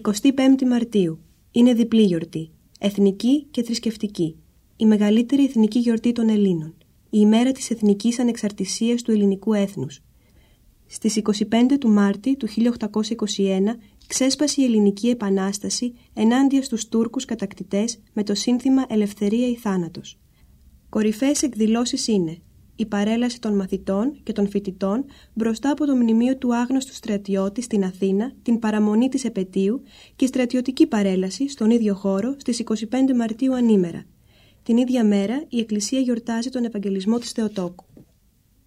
25η Μαρτίου. Είναι διπλή γιορτή. Εθνική και θρησκευτική. Η μεγαλύτερη εθνική γιορτή των Ελλήνων. Η ημέρα της εθνικής ανεξαρτησίας του ελληνικού έθνους. Στις 25 του Μάρτη του 1821 ξέσπασε η Ελληνική Επανάσταση ενάντια στους Τούρκους κατακτητές με το σύνθημα «Ελευθερία ή θάνατος». Κορυφαίες εκδηλώσεις είναι η παρέλαση των μαθητών και των φοιτητών μπροστά από το μνημείο του άγνωστου στρατιώτη στην Αθήνα, την παραμονή της επαιτίου και η στρατιωτική παρέλαση στον ίδιο χώρο στις 25 Μαρτίου ανήμερα. Την ίδια μέρα η Εκκλησία γιορτάζει τον Ευαγγελισμό της Θεοτόκου.